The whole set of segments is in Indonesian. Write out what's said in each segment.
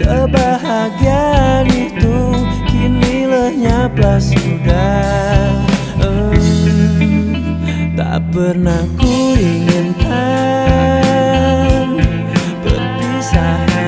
Kebahagiaan itu kini lenyaplah sudah. Eh, Tak pernah ku inginkan perpisahan.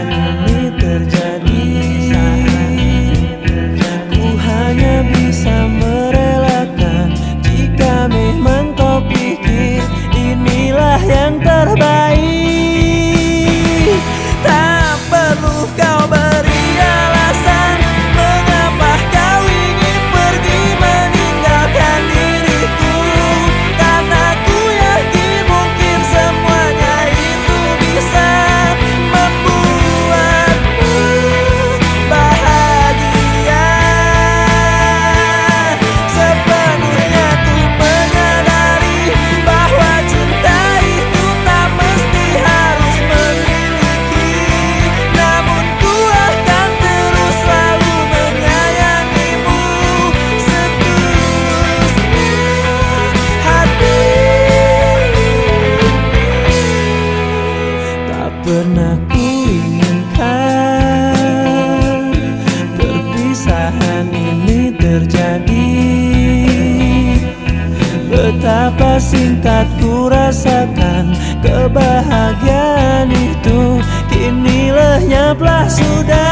Betapa singkat ku rasakan Kebahagiaan itu. Kini lenyaplah sudah